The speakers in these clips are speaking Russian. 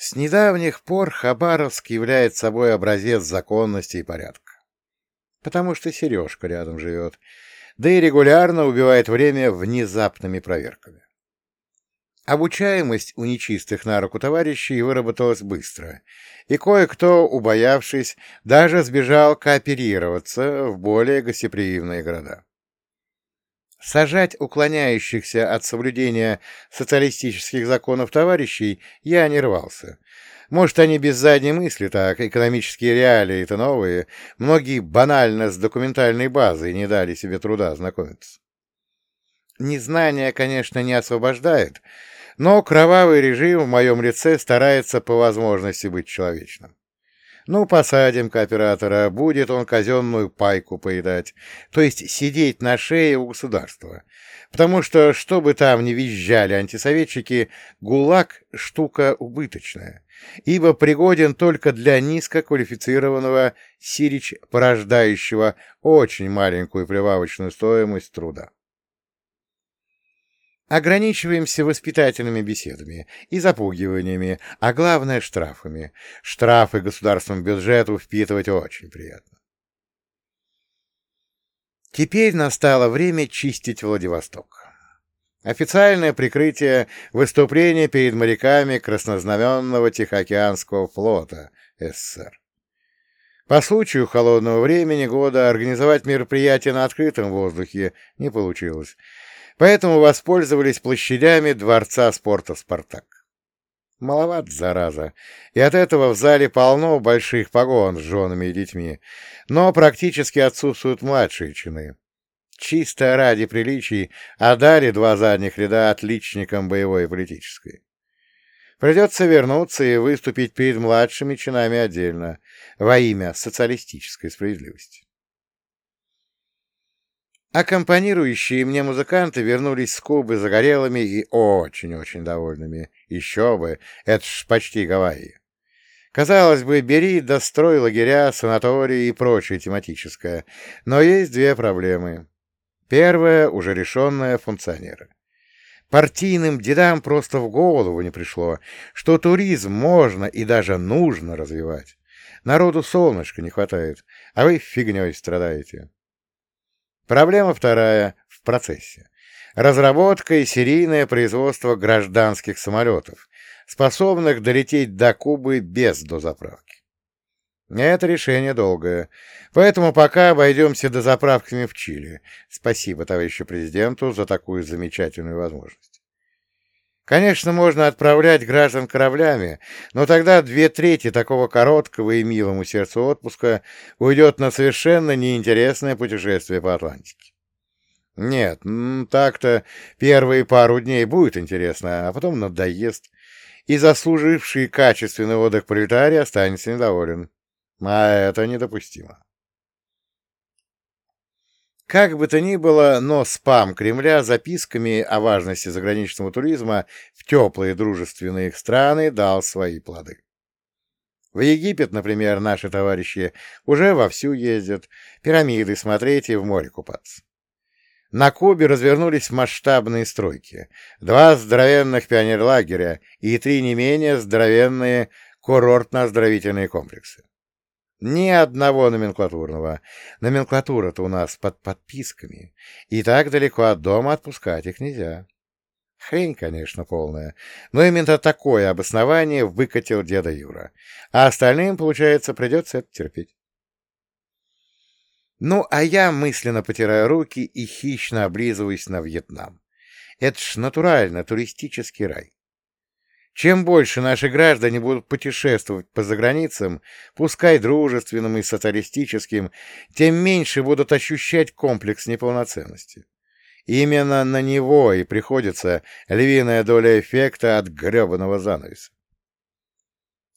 С недавних пор Хабаровск является собой образец законности и порядка. Потому что Сережка рядом живет, да и регулярно убивает время внезапными проверками. Обучаемость у нечистых на руку товарищей выработалась быстро, и кое-кто, убоявшись, даже сбежал кооперироваться в более гостеприимные города. Сажать уклоняющихся от соблюдения социалистических законов товарищей я не рвался. Может, они без задней мысли так, экономические реалии-то новые, многие банально с документальной базой не дали себе труда знакомиться. Незнание, конечно, не освобождает, но кровавый режим в моем лице старается по возможности быть человечным. Ну, посадим кооператора, будет он казенную пайку поедать, то есть сидеть на шее у государства. Потому что, что бы там ни визжали антисоветчики, ГУЛАГ — штука убыточная, ибо пригоден только для низкоквалифицированного сирич, порождающего очень маленькую прибавочную стоимость труда. Ограничиваемся воспитательными беседами и запугиваниями, а главное — штрафами. Штрафы государственному бюджету впитывать очень приятно. Теперь настало время чистить Владивосток. Официальное прикрытие выступления перед моряками краснознаменного Тихоокеанского флота СССР. По случаю холодного времени года организовать мероприятие на открытом воздухе не получилось, поэтому воспользовались площадями Дворца спорта «Спартак». Маловат, зараза, и от этого в зале полно больших погон с женами и детьми, но практически отсутствуют младшие чины. Чисто ради приличий отдали два задних ряда отличникам боевой и политической. Придется вернуться и выступить перед младшими чинами отдельно, во имя социалистической справедливости. Аккомпанирующие мне музыканты вернулись с Кубы загорелыми и очень-очень довольными. Еще бы, это ж почти Гавайи. Казалось бы, бери, дострой лагеря, санатории и прочее тематическое. Но есть две проблемы. Первая, уже решенная, функционеры. Партийным дедам просто в голову не пришло, что туризм можно и даже нужно развивать. Народу солнышка не хватает, а вы фигней страдаете. Проблема вторая — в процессе. Разработка и серийное производство гражданских самолетов, способных долететь до Кубы без дозаправки. Это решение долгое, поэтому пока обойдемся дозаправками в Чили. Спасибо товарищу президенту за такую замечательную возможность. Конечно, можно отправлять граждан кораблями, но тогда две трети такого короткого и милому сердцу отпуска уйдет на совершенно неинтересное путешествие по Атлантике. Нет, так-то первые пару дней будет интересно, а потом надоест, и заслуживший качественный отдых пролетарий останется недоволен. А это недопустимо. Как бы то ни было, но спам Кремля записками о важности заграничного туризма в теплые дружественные страны дал свои плоды. В Египет, например, наши товарищи уже вовсю ездят, пирамиды смотреть и в море купаться. На Кубе развернулись масштабные стройки, два здоровенных пионерлагеря и три не менее здоровенные курортно-оздоровительные комплексы. Ни одного номенклатурного. Номенклатура-то у нас под подписками, и так далеко от дома отпускать их нельзя. Хрень, конечно, полная, но именно такое обоснование выкатил деда Юра, а остальным, получается, придется это терпеть. Ну, а я мысленно потираю руки и хищно облизываюсь на Вьетнам. Это ж натурально туристический рай. Чем больше наши граждане будут путешествовать по заграницам, пускай дружественным и социалистическим, тем меньше будут ощущать комплекс неполноценности. Именно на него и приходится львиная доля эффекта от гребаного занавеса.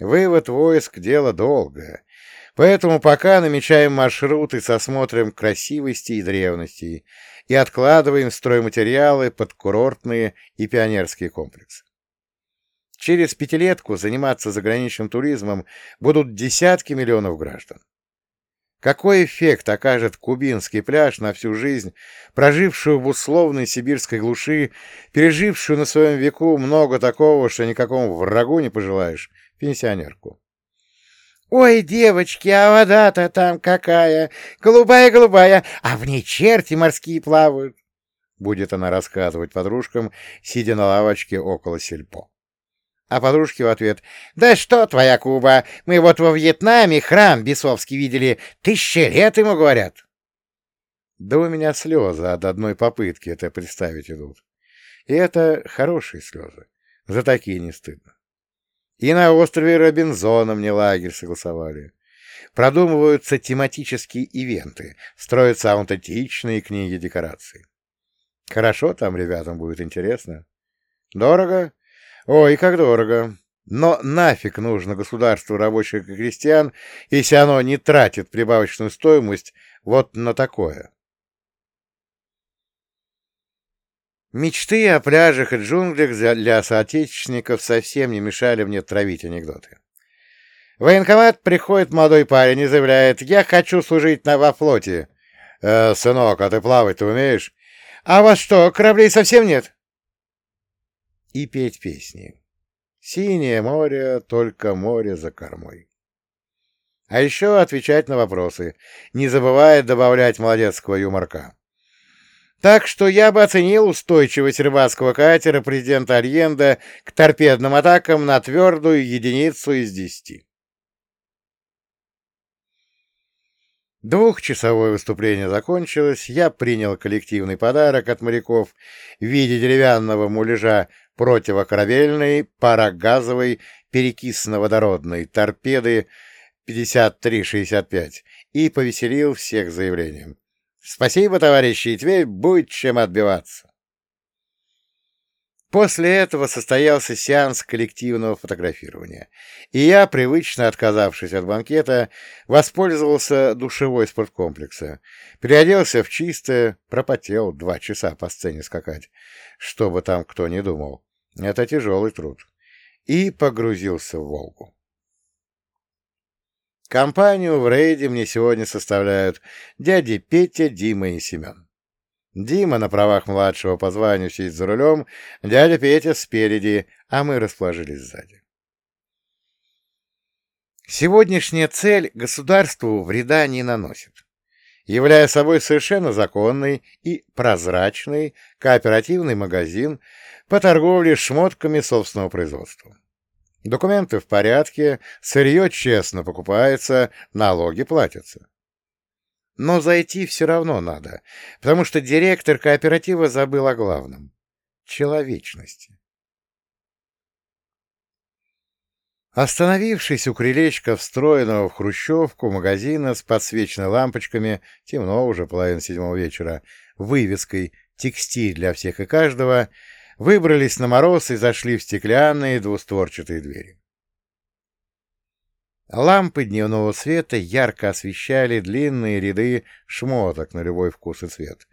Вывод войск — дело долгое, поэтому пока намечаем маршруты с осмотром красивости и древности и откладываем стройматериалы под курортные и пионерские комплексы. Через пятилетку заниматься заграничным туризмом будут десятки миллионов граждан. Какой эффект окажет кубинский пляж на всю жизнь, прожившую в условной сибирской глуши, пережившую на своем веку много такого, что никакому врагу не пожелаешь, пенсионерку? «Ой, девочки, а вода-то там какая! Голубая-голубая, а в ней черти морские плавают!» Будет она рассказывать подружкам, сидя на лавочке около сельпо. А подружки в ответ, «Да что твоя Куба, мы вот во Вьетнаме храм бесовский видели, тысячи лет ему говорят». Да у меня слезы от одной попытки это представить идут. И это хорошие слезы, за такие не стыдно. И на острове Робинзона мне лагерь согласовали. Продумываются тематические ивенты, строятся аутентичные книги декораций. Хорошо там ребятам будет интересно. Дорого? Ой, как дорого. Но нафиг нужно государству рабочих и крестьян, если оно не тратит прибавочную стоимость вот на такое. Мечты о пляжах и джунглях для соотечественников совсем не мешали мне травить анекдоты. В военкомат приходит молодой парень и заявляет, «Я хочу служить на во флоте». «Э, «Сынок, а ты плавать-то умеешь?» «А вас что, кораблей совсем нет?» И петь песни. «Синее море, только море за кормой». А еще отвечать на вопросы, не забывая добавлять молодецкого юморка. Так что я бы оценил устойчивость рыбацкого катера президента Альенда к торпедным атакам на твердую единицу из десяти. Двухчасовое выступление закончилось, я принял коллективный подарок от моряков в виде деревянного муляжа противокорабельной парогазовой перекисно-водородной торпеды 5365 и повеселил всех заявлением. «Спасибо, товарищи, и теперь будет чем отбиваться». После этого состоялся сеанс коллективного фотографирования, и я, привычно отказавшись от банкета, воспользовался душевой спорткомплекса, переоделся в чистое, пропотел два часа по сцене скакать, чтобы там кто не думал. Это тяжелый труд. И погрузился в Волгу. Компанию в рейде мне сегодня составляют дяди Петя, Дима и Семен. Дима на правах младшего по званию сидит за рулем, дядя Петя спереди, а мы расположились сзади. Сегодняшняя цель государству вреда не наносит, являя собой совершенно законный и прозрачный кооперативный магазин по торговле шмотками собственного производства. Документы в порядке, сырье честно покупается, налоги платятся. Но зайти все равно надо, потому что директор кооператива забыл о главном — человечности. Остановившись у крылечка встроенного в хрущевку магазина с подсвеченными лампочками, темно уже половина седьмого вечера, вывеской «Текстиль для всех и каждого», выбрались на мороз и зашли в стеклянные двустворчатые двери. Лампы дневного света ярко освещали длинные ряды шмоток на любой вкус и цвет.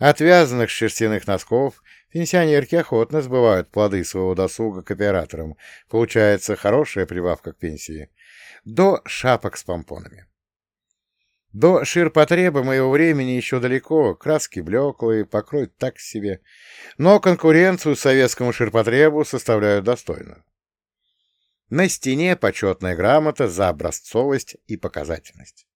От вязаных шерстяных носков пенсионерки охотно сбывают плоды своего досуга к операторам, получается хорошая прибавка к пенсии, до шапок с помпонами. До ширпотреба моего времени еще далеко, краски блеклые, покрой так себе, но конкуренцию советскому ширпотребу составляют достойно. На стене почетная грамота за образцовость и показательность.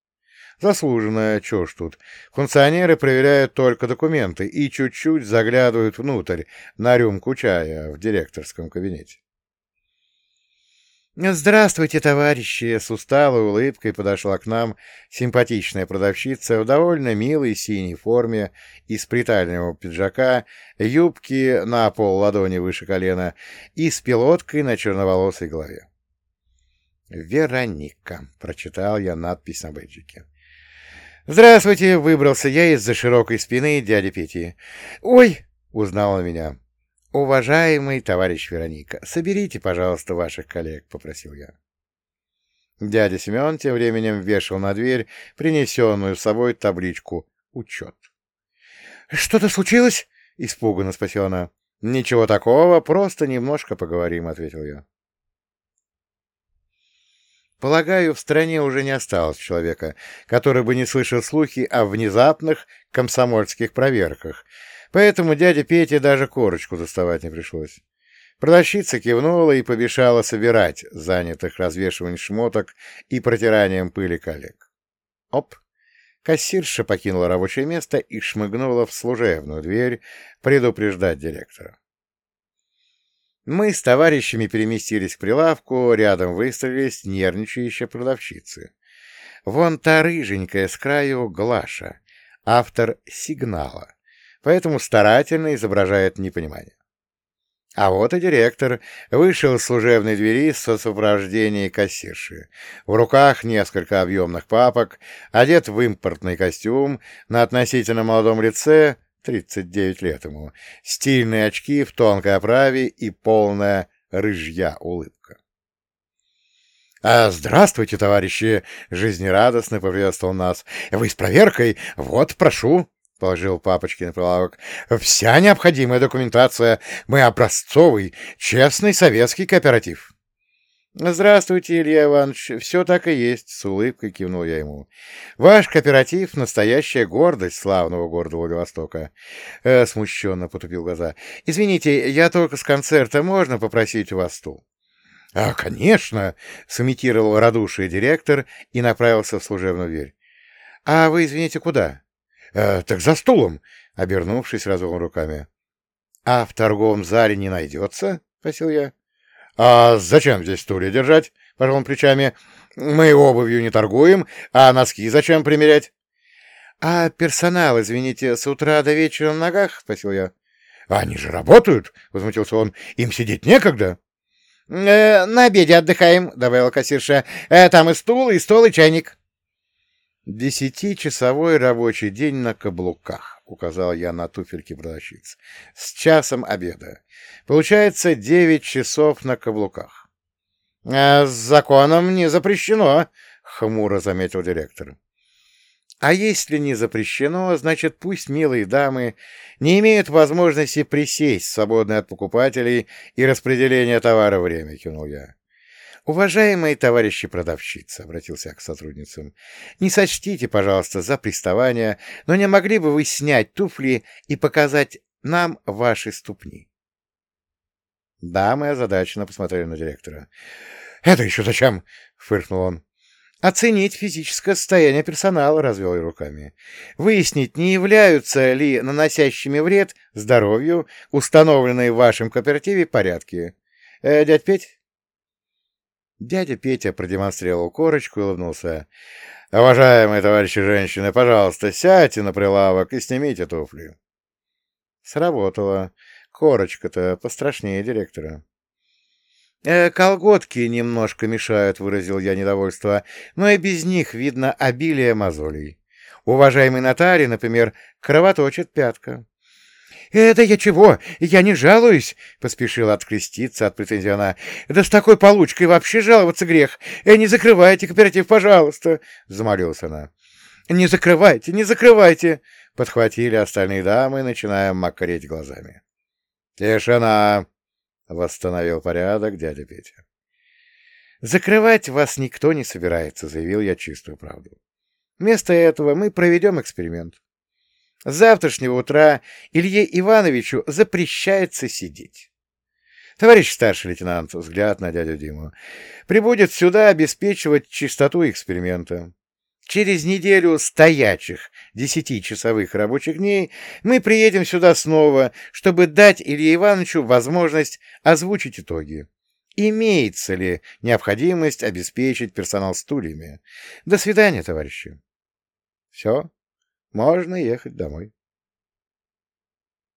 Заслуженная, чё ж тут. Функционеры проверяют только документы и чуть-чуть заглядывают внутрь на рюмку чая в директорском кабинете. «Здравствуйте, товарищи!» С усталой улыбкой подошла к нам симпатичная продавщица в довольно милой синей форме из притального пиджака, юбки на пол ладони выше колена и с пилоткой на черноволосой голове. «Вероника», — прочитал я надпись на бейджике. «Здравствуйте!» — выбрался я из-за широкой спины дяди Пети. «Ой!» — узнала меня. «Уважаемый товарищ Вероника, соберите, пожалуйста, ваших коллег», — попросил я. Дядя Семен тем временем вешал на дверь принесенную с собой табличку «Учет». «Что-то случилось?» — испуганно спросила она. «Ничего такого, просто немножко поговорим», — ответил я. Полагаю, в стране уже не осталось человека, который бы не слышал слухи о внезапных комсомольских проверках, поэтому дяде Пете даже корочку доставать не пришлось. Продавщица кивнула и побежала собирать занятых развешиванием шмоток и протиранием пыли коллег. Оп! Кассирша покинула рабочее место и шмыгнула в служебную дверь предупреждать директора. Мы с товарищами переместились к прилавку, рядом выстроились нервничающие продавщицы. Вон та рыженькая с краю Глаша, автор «Сигнала», поэтому старательно изображает непонимание. А вот и директор вышел из служебной двери со сопровождением кассирши. В руках несколько объемных папок, одет в импортный костюм, на относительно молодом лице 39 лет ему, стильные очки в тонкой оправе и полная рыжья улыбка. «А, «Здравствуйте, товарищи!» — жизнерадостно поприветствовал нас. «Вы с проверкой? Вот, прошу!» — положил папочки на прилавок. «Вся необходимая документация. Мы образцовый, честный советский кооператив». «Здравствуйте, Илья Иванович. Все так и есть», — с улыбкой кивнул я ему. «Ваш кооператив — настоящая гордость славного города Владивостока». Э, смущенно потупил глаза. «Извините, я только с концерта. Можно попросить у вас стул?» «А, конечно!» — сымитировал радушие директор и направился в служебную дверь. «А вы, извините, куда?» э, «Так за стулом!» — обернувшись, развел руками. «А в торговом зале не найдется?» — спросил я. «А зачем здесь стулья держать?» — пожал он плечами. «Мы обувью не торгуем, а носки зачем примерять?» «А персонал, извините, с утра до вечера на ногах?» — спросил я. «Они же работают!» — возмутился он. «Им сидеть некогда!» «Э, «На обеде отдыхаем», — добавила кассирша. Э, «Там и стул, и стол, и чайник». «Десятичасовой рабочий день на каблуках», — указал я на туфельки продавщиц. «С часом обеда. Получается девять часов на каблуках». «А с законом не запрещено», — хмуро заметил директор. А если не запрещено, значит, пусть милые дамы не имеют возможности присесть, свободные от покупателей и распределения товара время, кивнул я. «Уважаемые товарищи продавщицы», — обратился я к сотрудницам, — «не сочтите, пожалуйста, за приставание, но не могли бы вы снять туфли и показать нам ваши ступни?» Дамы озадаченно посмотрели на директора. «Это еще зачем?» — фыркнул он. «Оценить физическое состояние персонала», — развел я руками. «Выяснить, не являются ли наносящими вред здоровью установленные в вашем кооперативе порядки. Э, дядь Петь?» Дядя Петя продемонстрировал корочку и улыбнулся. «Уважаемые товарищи женщины, пожалуйста, сядьте на прилавок и снимите туфли». Сработало. Корочка-то пострашнее директора. «Э, «Колготки немножко мешают», — выразил я недовольство, «но и без них видно обилие мозолей. Уважаемый нотарий, например, кровоточит пятка. «Это я чего? Я не жалуюсь!» — поспешила откреститься от претензий она. «Да с такой получкой вообще жаловаться грех! Э, не закрывайте кооператив, пожалуйста!» — замолилась она. «Не закрывайте, не закрывайте!» — подхватили остальные дамы, начиная макареть глазами. «Тишина!» — восстановил порядок дядя Петя. «Закрывать вас никто не собирается», — заявил я чистую правду. «Вместо этого мы проведем эксперимент. С завтрашнего утра Илье Ивановичу запрещается сидеть. Товарищ старший лейтенант, взгляд на дядю Диму, прибудет сюда обеспечивать чистоту эксперимента. Через неделю стоячих десятичасовых рабочих дней мы приедем сюда снова, чтобы дать Илье Ивановичу возможность озвучить итоги. Имеется ли необходимость обеспечить персонал стульями? До свидания, товарищи. Все. Можно ехать домой.